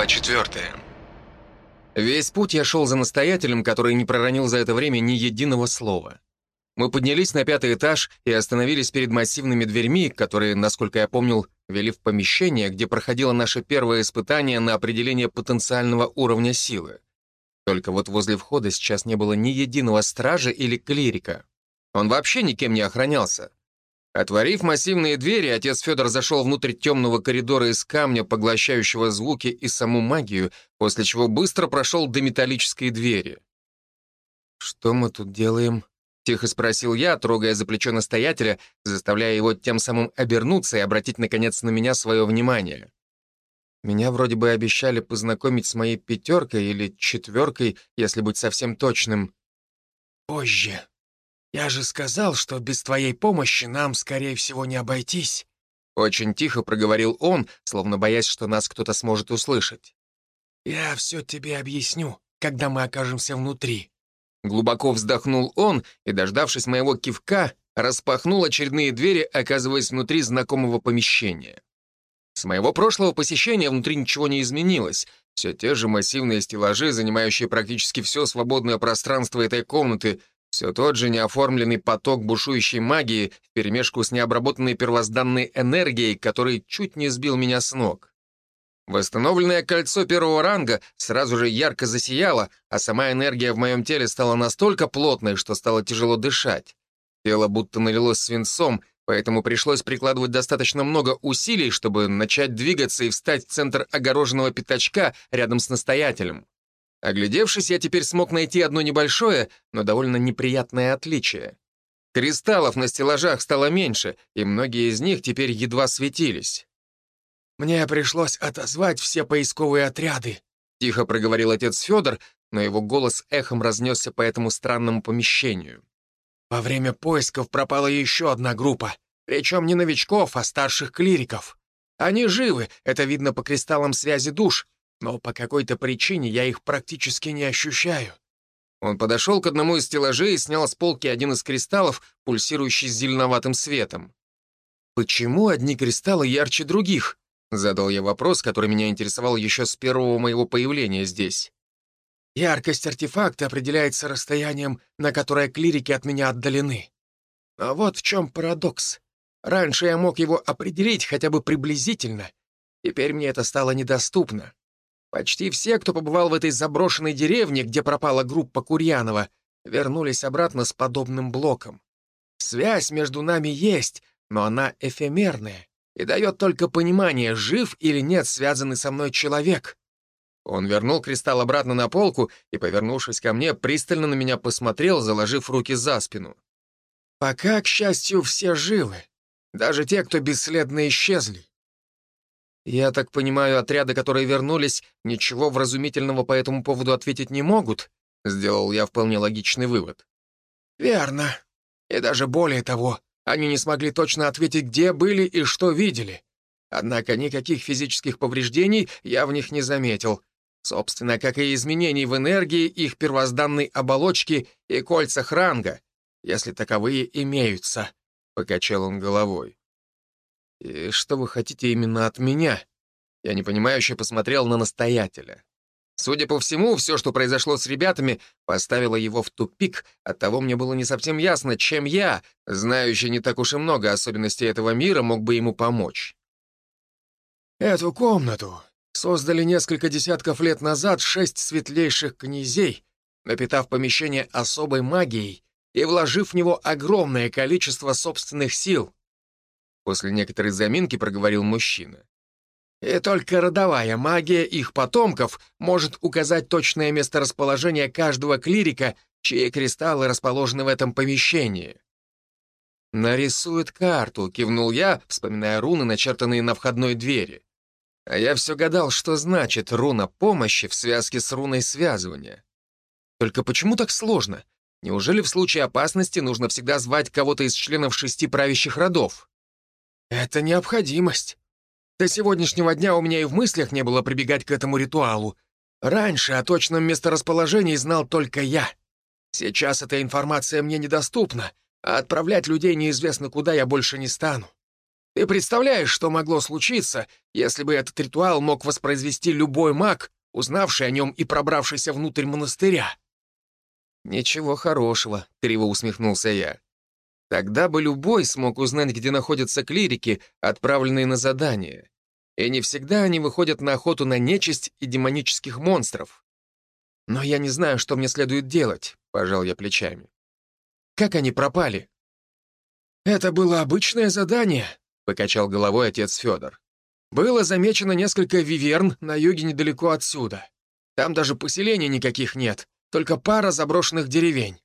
Глава 4. Весь путь я шел за настоятелем, который не проронил за это время ни единого слова. Мы поднялись на пятый этаж и остановились перед массивными дверьми, которые, насколько я помнил, вели в помещение, где проходило наше первое испытание на определение потенциального уровня силы. Только вот возле входа сейчас не было ни единого стража или клирика. Он вообще никем не охранялся. Отворив массивные двери, отец Федор зашел внутрь темного коридора из камня, поглощающего звуки и саму магию, после чего быстро прошел до металлической двери. «Что мы тут делаем?» — тихо спросил я, трогая за плечо настоятеля, заставляя его тем самым обернуться и обратить, наконец, на меня свое внимание. Меня вроде бы обещали познакомить с моей пятеркой или четверкой, если быть совсем точным. «Позже», «Я же сказал, что без твоей помощи нам, скорее всего, не обойтись». Очень тихо проговорил он, словно боясь, что нас кто-то сможет услышать. «Я все тебе объясню, когда мы окажемся внутри». Глубоко вздохнул он и, дождавшись моего кивка, распахнул очередные двери, оказываясь внутри знакомого помещения. С моего прошлого посещения внутри ничего не изменилось. Все те же массивные стеллажи, занимающие практически все свободное пространство этой комнаты, все тот же неоформленный поток бушующей магии вперемешку с необработанной первозданной энергией, который чуть не сбил меня с ног. Восстановленное кольцо первого ранга сразу же ярко засияло, а сама энергия в моем теле стала настолько плотной, что стало тяжело дышать. Тело будто налилось свинцом, поэтому пришлось прикладывать достаточно много усилий, чтобы начать двигаться и встать в центр огороженного пятачка рядом с настоятелем. Оглядевшись, я теперь смог найти одно небольшое, но довольно неприятное отличие. Кристаллов на стеллажах стало меньше, и многие из них теперь едва светились. «Мне пришлось отозвать все поисковые отряды», — тихо проговорил отец Федор, но его голос эхом разнесся по этому странному помещению. «Во время поисков пропала еще одна группа, причем не новичков, а старших клириков. Они живы, это видно по кристаллам связи душ, но по какой-то причине я их практически не ощущаю». Он подошел к одному из стеллажей и снял с полки один из кристаллов, пульсирующий зеленоватым светом. «Почему одни кристаллы ярче других?» — задал я вопрос, который меня интересовал еще с первого моего появления здесь. «Яркость артефакта определяется расстоянием, на которое клирики от меня отдалены. А вот в чем парадокс. Раньше я мог его определить хотя бы приблизительно. Теперь мне это стало недоступно. Почти все, кто побывал в этой заброшенной деревне, где пропала группа Курьянова, вернулись обратно с подобным блоком. Связь между нами есть, но она эфемерная и дает только понимание, жив или нет связанный со мной человек. Он вернул кристалл обратно на полку и, повернувшись ко мне, пристально на меня посмотрел, заложив руки за спину. «Пока, к счастью, все живы. Даже те, кто бесследно исчезли. «Я так понимаю, отряды, которые вернулись, ничего вразумительного по этому поводу ответить не могут?» Сделал я вполне логичный вывод. «Верно. И даже более того, они не смогли точно ответить, где были и что видели. Однако никаких физических повреждений я в них не заметил. Собственно, как и изменений в энергии их первозданной оболочки и кольцах ранга, если таковые имеются», — покачал он головой. «И что вы хотите именно от меня?» Я непонимающе посмотрел на настоятеля. Судя по всему, все, что произошло с ребятами, поставило его в тупик, оттого мне было не совсем ясно, чем я, знающий не так уж и много особенностей этого мира, мог бы ему помочь. «Эту комнату создали несколько десятков лет назад шесть светлейших князей, напитав помещение особой магией и вложив в него огромное количество собственных сил», После некоторой заминки проговорил мужчина. И только родовая магия их потомков может указать точное месторасположение каждого клирика, чьи кристаллы расположены в этом помещении. «Нарисует карту», — кивнул я, вспоминая руны, начертанные на входной двери. А я все гадал, что значит руна помощи в связке с руной связывания. Только почему так сложно? Неужели в случае опасности нужно всегда звать кого-то из членов шести правящих родов? «Это необходимость. До сегодняшнего дня у меня и в мыслях не было прибегать к этому ритуалу. Раньше о точном месторасположении знал только я. Сейчас эта информация мне недоступна, а отправлять людей неизвестно куда я больше не стану. Ты представляешь, что могло случиться, если бы этот ритуал мог воспроизвести любой маг, узнавший о нем и пробравшийся внутрь монастыря?» «Ничего хорошего», — криво усмехнулся я. «Тогда бы любой смог узнать, где находятся клирики, отправленные на задание. И не всегда они выходят на охоту на нечисть и демонических монстров. Но я не знаю, что мне следует делать», — пожал я плечами. «Как они пропали?» «Это было обычное задание», — покачал головой отец Федор. «Было замечено несколько виверн на юге недалеко отсюда. Там даже поселений никаких нет, только пара заброшенных деревень.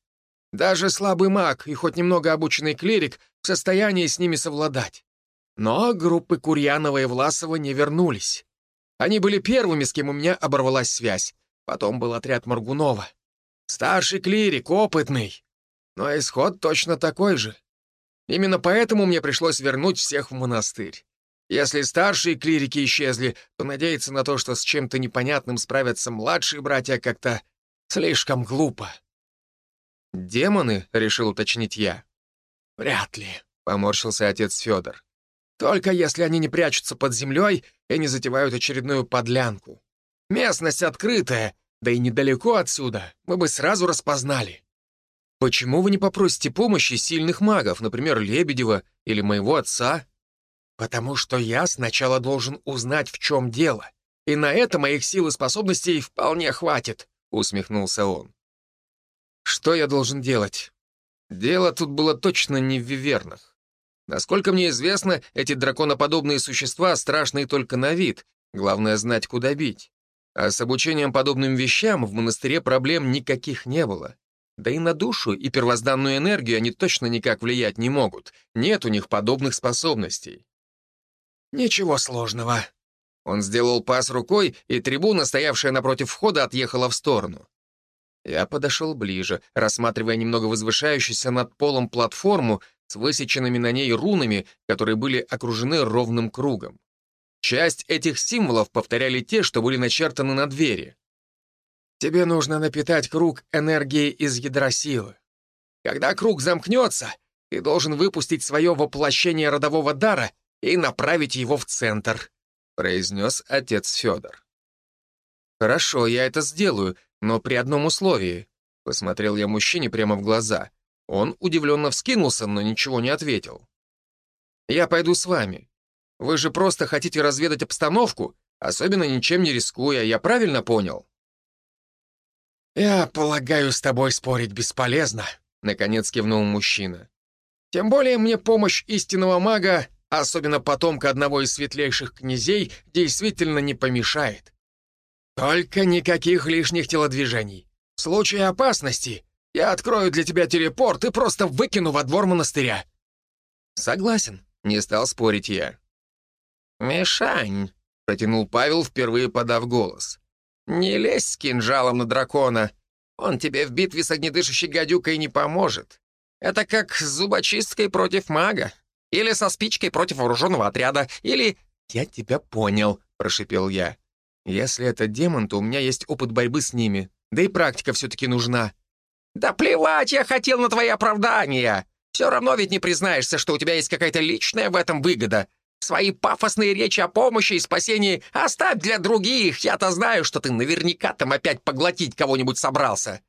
Даже слабый маг и хоть немного обученный клирик в состоянии с ними совладать. Но группы Курьянова и Власова не вернулись. Они были первыми, с кем у меня оборвалась связь. Потом был отряд Моргунова. Старший клирик, опытный. Но исход точно такой же. Именно поэтому мне пришлось вернуть всех в монастырь. Если старшие клирики исчезли, то надеяться на то, что с чем-то непонятным справятся младшие братья, как-то слишком глупо. «Демоны?» — решил уточнить я. «Вряд ли», — поморщился отец Федор. «Только если они не прячутся под землей и не затевают очередную подлянку. Местность открытая, да и недалеко отсюда, мы бы сразу распознали». «Почему вы не попросите помощи сильных магов, например, Лебедева или моего отца?» «Потому что я сначала должен узнать, в чем дело, и на это моих сил и способностей вполне хватит», — усмехнулся он. «Что я должен делать?» Дело тут было точно не в вивернах. Насколько мне известно, эти драконоподобные существа страшные только на вид, главное знать, куда бить. А с обучением подобным вещам в монастыре проблем никаких не было. Да и на душу и первозданную энергию они точно никак влиять не могут. Нет у них подобных способностей. «Ничего сложного». Он сделал пас рукой, и трибуна, стоявшая напротив входа, отъехала в сторону. Я подошел ближе, рассматривая немного возвышающуюся над полом платформу с высеченными на ней рунами, которые были окружены ровным кругом. Часть этих символов повторяли те, что были начертаны на двери. Тебе нужно напитать круг энергией из ядра силы. Когда круг замкнется, ты должен выпустить свое воплощение родового дара и направить его в центр», — произнес отец Федор. «Хорошо, я это сделаю, но при одном условии», — посмотрел я мужчине прямо в глаза. Он удивленно вскинулся, но ничего не ответил. «Я пойду с вами. Вы же просто хотите разведать обстановку, особенно ничем не рискуя, я правильно понял?» «Я полагаю, с тобой спорить бесполезно», — наконец кивнул мужчина. «Тем более мне помощь истинного мага, особенно потомка одного из светлейших князей, действительно не помешает. Только никаких лишних телодвижений. В случае опасности я открою для тебя телепорт и просто выкину во двор монастыря». «Согласен», — не стал спорить я. «Мишань», — протянул Павел, впервые подав голос. «Не лезь с кинжалом на дракона. Он тебе в битве с огнедышащей гадюкой не поможет. Это как с зубочисткой против мага. Или со спичкой против вооруженного отряда. Или...» «Я тебя понял», — прошипел я. «Если это демон, то у меня есть опыт борьбы с ними. Да и практика все-таки нужна». «Да плевать я хотел на твои оправдания! Все равно ведь не признаешься, что у тебя есть какая-то личная в этом выгода. Свои пафосные речи о помощи и спасении оставь для других. Я-то знаю, что ты наверняка там опять поглотить кого-нибудь собрался.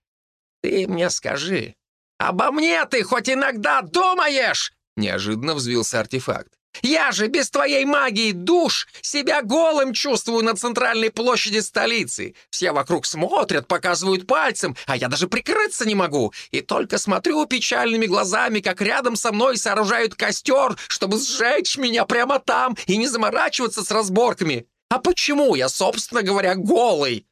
Ты мне скажи, обо мне ты хоть иногда думаешь?» Неожиданно взвился артефакт. Я же без твоей магии душ себя голым чувствую на центральной площади столицы. Все вокруг смотрят, показывают пальцем, а я даже прикрыться не могу. И только смотрю печальными глазами, как рядом со мной сооружают костер, чтобы сжечь меня прямо там и не заморачиваться с разборками. А почему я, собственно говоря, голый?»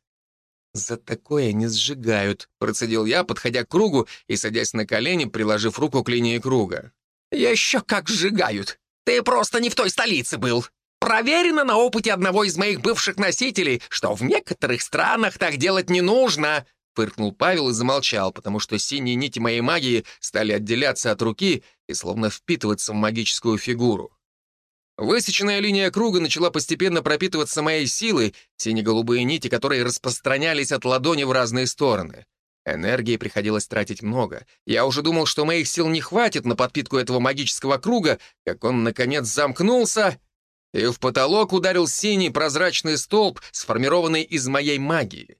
«За такое не сжигают», — процедил я, подходя к кругу и садясь на колени, приложив руку к линии круга. «Еще как сжигают! Ты просто не в той столице был. Проверено на опыте одного из моих бывших носителей, что в некоторых странах так делать не нужно!» Фыркнул Павел и замолчал, потому что синие нити моей магии стали отделяться от руки и словно впитываться в магическую фигуру. Высеченная линия круга начала постепенно пропитываться моей силой, сине-голубые нити, которые распространялись от ладони в разные стороны. Энергии приходилось тратить много. Я уже думал, что моих сил не хватит на подпитку этого магического круга, как он, наконец, замкнулся, и в потолок ударил синий прозрачный столб, сформированный из моей магии.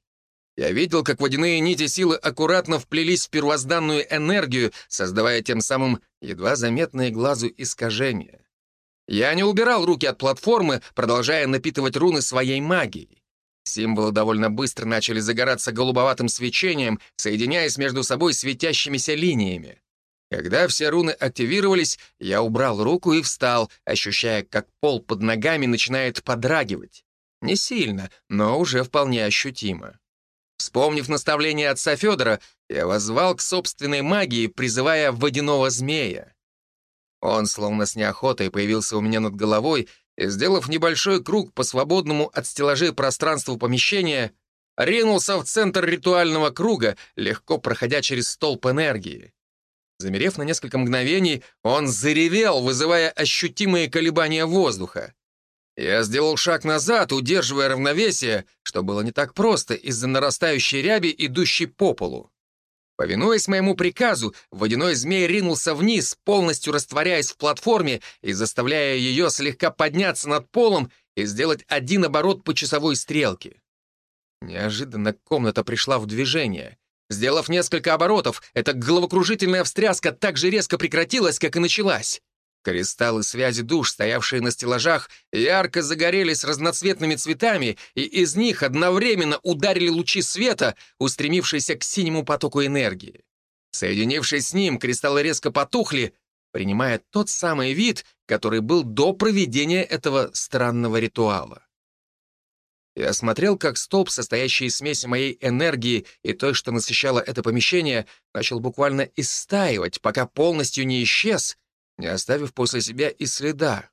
Я видел, как водяные нити силы аккуратно вплелись в первозданную энергию, создавая тем самым едва заметные глазу искажения. Я не убирал руки от платформы, продолжая напитывать руны своей магией. Символы довольно быстро начали загораться голубоватым свечением, соединяясь между собой светящимися линиями. Когда все руны активировались, я убрал руку и встал, ощущая, как пол под ногами начинает подрагивать. Не сильно, но уже вполне ощутимо. Вспомнив наставление отца Федора, я воззвал к собственной магии, призывая водяного змея. Он, словно с неохотой, появился у меня над головой и, сделав небольшой круг по свободному от стеллажей пространству помещения, ринулся в центр ритуального круга, легко проходя через столб энергии. Замерев на несколько мгновений, он заревел, вызывая ощутимые колебания воздуха. Я сделал шаг назад, удерживая равновесие, что было не так просто из-за нарастающей ряби, идущей по полу. Повинуясь моему приказу, водяной змей ринулся вниз, полностью растворяясь в платформе и заставляя ее слегка подняться над полом и сделать один оборот по часовой стрелке. Неожиданно комната пришла в движение. Сделав несколько оборотов, эта головокружительная встряска так же резко прекратилась, как и началась. Кристаллы связи душ, стоявшие на стеллажах, ярко загорелись разноцветными цветами, и из них одновременно ударили лучи света, устремившиеся к синему потоку энергии. Соединившись с ним, кристаллы резко потухли, принимая тот самый вид, который был до проведения этого странного ритуала. Я смотрел, как столб, состоящий из смеси моей энергии и той, что насыщало это помещение, начал буквально истаивать, пока полностью не исчез — не оставив после себя и следа.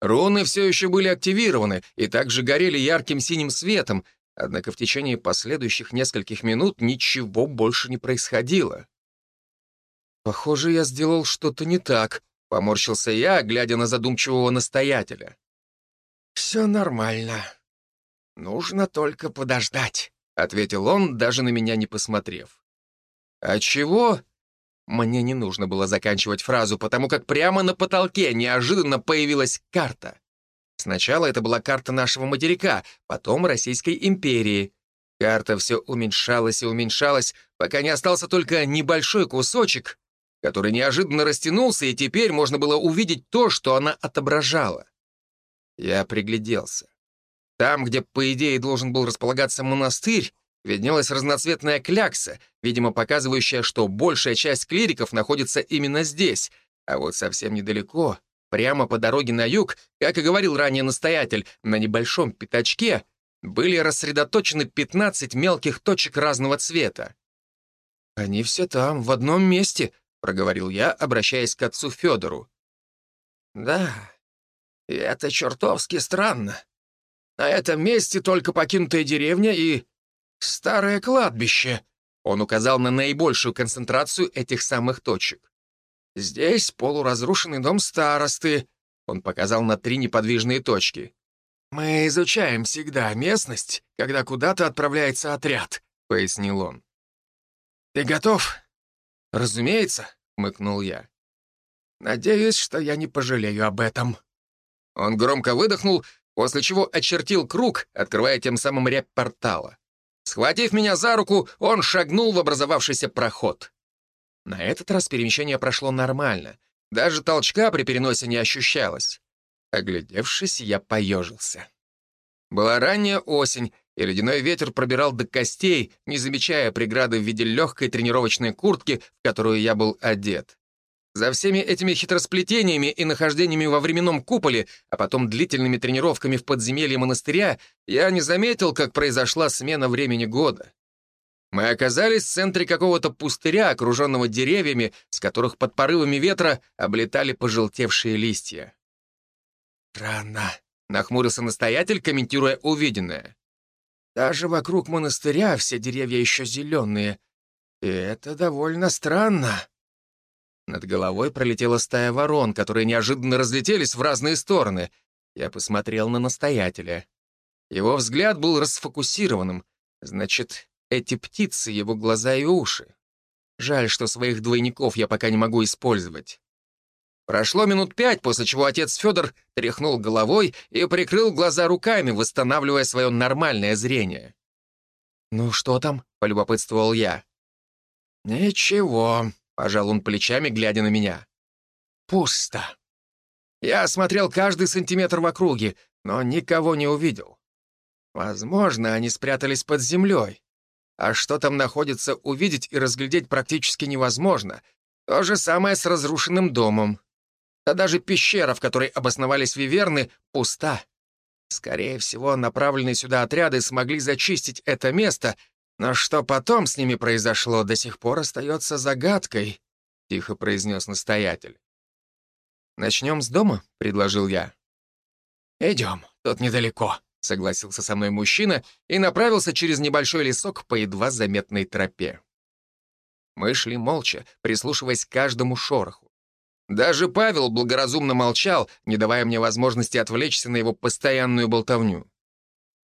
Руны все еще были активированы и также горели ярким синим светом, однако в течение последующих нескольких минут ничего больше не происходило. «Похоже, я сделал что-то не так», — поморщился я, глядя на задумчивого настоятеля. «Все нормально. Нужно только подождать», — ответил он, даже на меня не посмотрев. «А чего?» Мне не нужно было заканчивать фразу, потому как прямо на потолке неожиданно появилась карта. Сначала это была карта нашего материка, потом Российской империи. Карта все уменьшалась и уменьшалась, пока не остался только небольшой кусочек, который неожиданно растянулся, и теперь можно было увидеть то, что она отображала. Я пригляделся. Там, где, по идее, должен был располагаться монастырь, виднелась разноцветная клякса, видимо, показывающая, что большая часть клириков находится именно здесь, а вот совсем недалеко, прямо по дороге на юг, как и говорил ранее настоятель, на небольшом пятачке были рассредоточены 15 мелких точек разного цвета. «Они все там, в одном месте», — проговорил я, обращаясь к отцу Федору. «Да, и это чертовски странно. На этом месте только покинутая деревня и «Старое кладбище», — он указал на наибольшую концентрацию этих самых точек. «Здесь полуразрушенный дом старосты», — он показал на три неподвижные точки. «Мы изучаем всегда местность, когда куда-то отправляется отряд», — пояснил он. «Ты готов?» «Разумеется», — мыкнул я. «Надеюсь, что я не пожалею об этом». Он громко выдохнул, после чего очертил круг, открывая тем самым рябь портала. Схватив меня за руку, он шагнул в образовавшийся проход. На этот раз перемещение прошло нормально. Даже толчка при переносе не ощущалось. Оглядевшись, я поежился. Была ранняя осень, и ледяной ветер пробирал до костей, не замечая преграды в виде легкой тренировочной куртки, в которую я был одет. За всеми этими хитросплетениями и нахождениями во временном куполе, а потом длительными тренировками в подземелье монастыря, я не заметил, как произошла смена времени года. Мы оказались в центре какого-то пустыря, окруженного деревьями, с которых под порывами ветра облетали пожелтевшие листья. «Странно», — нахмурился настоятель, комментируя увиденное. «Даже вокруг монастыря все деревья еще зеленые. И это довольно странно». Над головой пролетела стая ворон, которые неожиданно разлетелись в разные стороны. Я посмотрел на настоятеля. Его взгляд был расфокусированным. Значит, эти птицы, его глаза и уши. Жаль, что своих двойников я пока не могу использовать. Прошло минут пять, после чего отец Федор тряхнул головой и прикрыл глаза руками, восстанавливая свое нормальное зрение. «Ну что там?» — полюбопытствовал я. «Ничего», — пожал он плечами, глядя на меня. «Пусто». Я осмотрел каждый сантиметр в округе, но никого не увидел. Возможно, они спрятались под землей. А что там находится, увидеть и разглядеть практически невозможно. То же самое с разрушенным домом. Да даже пещера, в которой обосновались виверны, пуста. Скорее всего, направленные сюда отряды смогли зачистить это место, но что потом с ними произошло, до сих пор остается загадкой, — тихо произнес настоятель. «Начнем с дома?» — предложил я. «Идем, тут недалеко», — согласился со мной мужчина и направился через небольшой лесок по едва заметной тропе. Мы шли молча, прислушиваясь к каждому шороху. Даже Павел благоразумно молчал, не давая мне возможности отвлечься на его постоянную болтовню.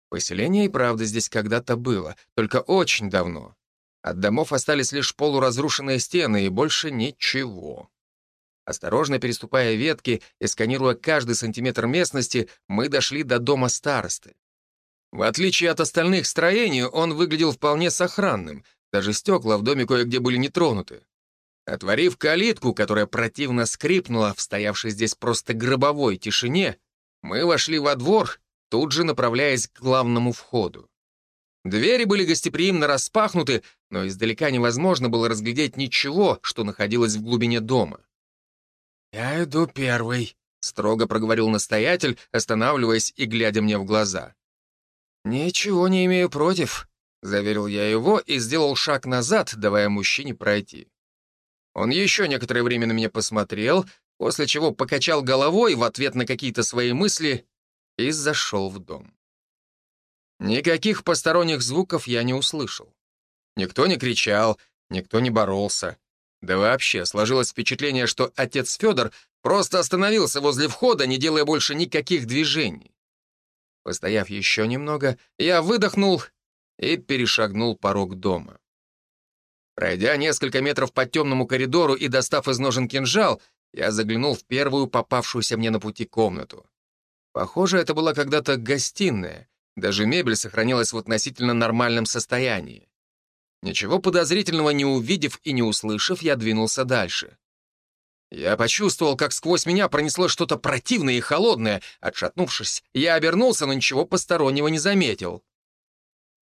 Поселение и правда здесь когда-то было, только очень давно. От домов остались лишь полуразрушенные стены и больше ничего. Осторожно переступая ветки и сканируя каждый сантиметр местности, мы дошли до дома старосты. В отличие от остальных строений, он выглядел вполне сохранным, даже стекла в доме кое-где были не тронуты. Отворив калитку, которая противно скрипнула в стоявшей здесь просто гробовой тишине, мы вошли во двор, тут же направляясь к главному входу. Двери были гостеприимно распахнуты, но издалека невозможно было разглядеть ничего, что находилось в глубине дома. «Я иду первый», — строго проговорил настоятель, останавливаясь и глядя мне в глаза. «Ничего не имею против», — заверил я его и сделал шаг назад, давая мужчине пройти. Он еще некоторое время на меня посмотрел, после чего покачал головой в ответ на какие-то свои мысли и зашел в дом. Никаких посторонних звуков я не услышал. Никто не кричал, никто не боролся. Да вообще, сложилось впечатление, что отец Федор просто остановился возле входа, не делая больше никаких движений. Постояв еще немного, я выдохнул и перешагнул порог дома. Пройдя несколько метров по темному коридору и достав из ножен кинжал, я заглянул в первую попавшуюся мне на пути комнату. Похоже, это была когда-то гостиная. Даже мебель сохранилась в относительно нормальном состоянии. Ничего подозрительного не увидев и не услышав, я двинулся дальше. Я почувствовал, как сквозь меня пронесло что-то противное и холодное. Отшатнувшись, я обернулся, но ничего постороннего не заметил.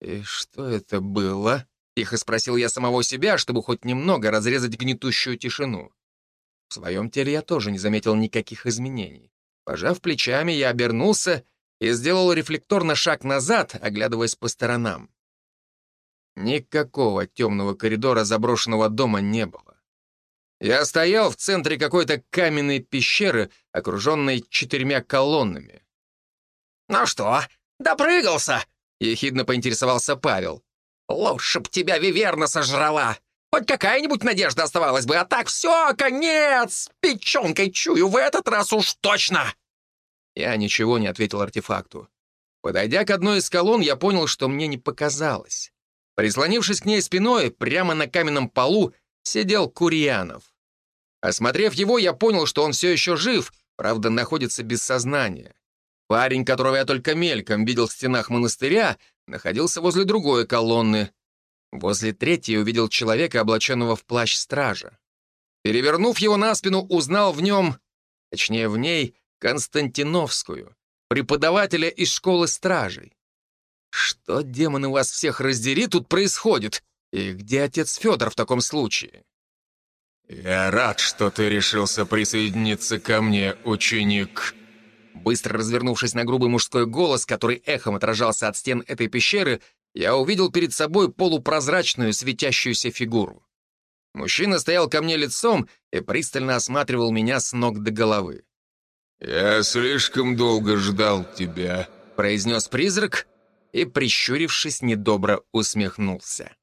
«И что это было?» — тихо спросил я самого себя, чтобы хоть немного разрезать гнетущую тишину. В своем теле я тоже не заметил никаких изменений. Пожав плечами, я обернулся и сделал рефлекторно шаг назад, оглядываясь по сторонам. Никакого темного коридора заброшенного дома не было. Я стоял в центре какой-то каменной пещеры, окруженной четырьмя колоннами. «Ну что, допрыгался?» — ехидно поинтересовался Павел. «Лучше б тебя Виверна сожрала. Хоть какая-нибудь надежда оставалась бы, а так все, конец! Печенкой чую в этот раз уж точно!» Я ничего не ответил артефакту. Подойдя к одной из колонн, я понял, что мне не показалось. Прислонившись к ней спиной, прямо на каменном полу сидел Курьянов. Осмотрев его, я понял, что он все еще жив, правда, находится без сознания. Парень, которого я только мельком видел в стенах монастыря, находился возле другой колонны. Возле третьей увидел человека, облаченного в плащ стража. Перевернув его на спину, узнал в нем, точнее в ней, Константиновскую, преподавателя из школы стражей. Что, демоны, вас всех раздери, тут происходит? И где отец Федор в таком случае? «Я рад, что ты решился присоединиться ко мне, ученик». Быстро развернувшись на грубый мужской голос, который эхом отражался от стен этой пещеры, я увидел перед собой полупрозрачную светящуюся фигуру. Мужчина стоял ко мне лицом и пристально осматривал меня с ног до головы. «Я слишком долго ждал тебя», — произнес призрак, и, прищурившись, недобро усмехнулся.